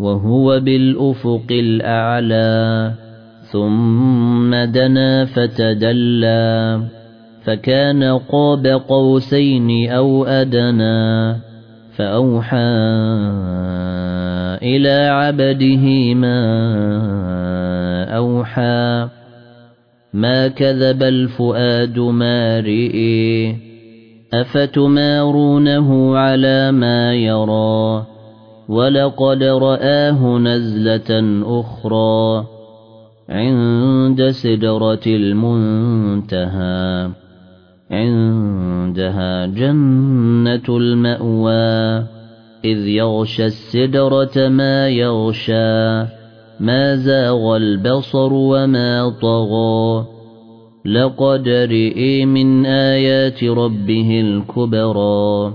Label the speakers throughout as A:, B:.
A: وهو بالأفق الأعلى ثم دنا فتدلى فكان قاب قوسين أو أدنى فأوحى إلى عبده ما أوحى. ما كذب الفؤاد ما رئي أفتمارونه على ما يرى؟ ولقد رآه نزلة أخرى عند سدرة المنتهى عندها جنة المأوى إذ يغشى السدرة ما يغشى ما زاغ البصر وما طغى. لقد رئي من آيات ربه الكبرى.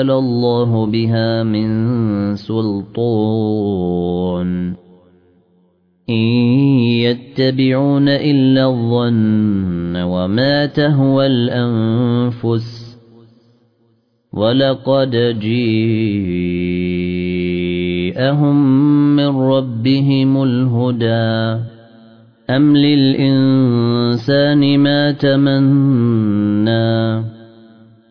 A: أنزل الله بها من سلطان. إن يتبعون إلا الظن وما تهوى الأنفس. ولقد جيءهم من ربهم الهدى. أم للإنسان ما تمنى.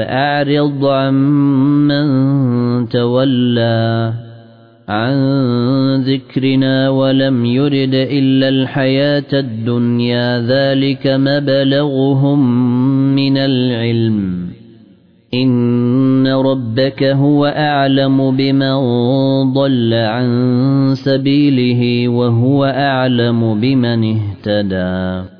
A: فأعرض عمن تولى عن ذكرنا ولم يرد إلا الحياة الدنيا ذلك مبلغهم من العلم. إن ربك هو أعلم بمن ضل عن سبيله وهو أعلم بمن اهتدى.